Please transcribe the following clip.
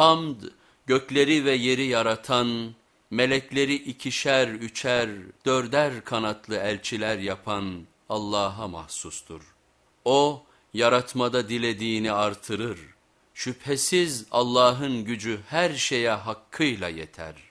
Hamd gökleri ve yeri yaratan, melekleri ikişer, üçer, dörder kanatlı elçiler yapan Allah'a mahsustur. O yaratmada dilediğini artırır. Şüphesiz Allah'ın gücü her şeye hakkıyla yeter.''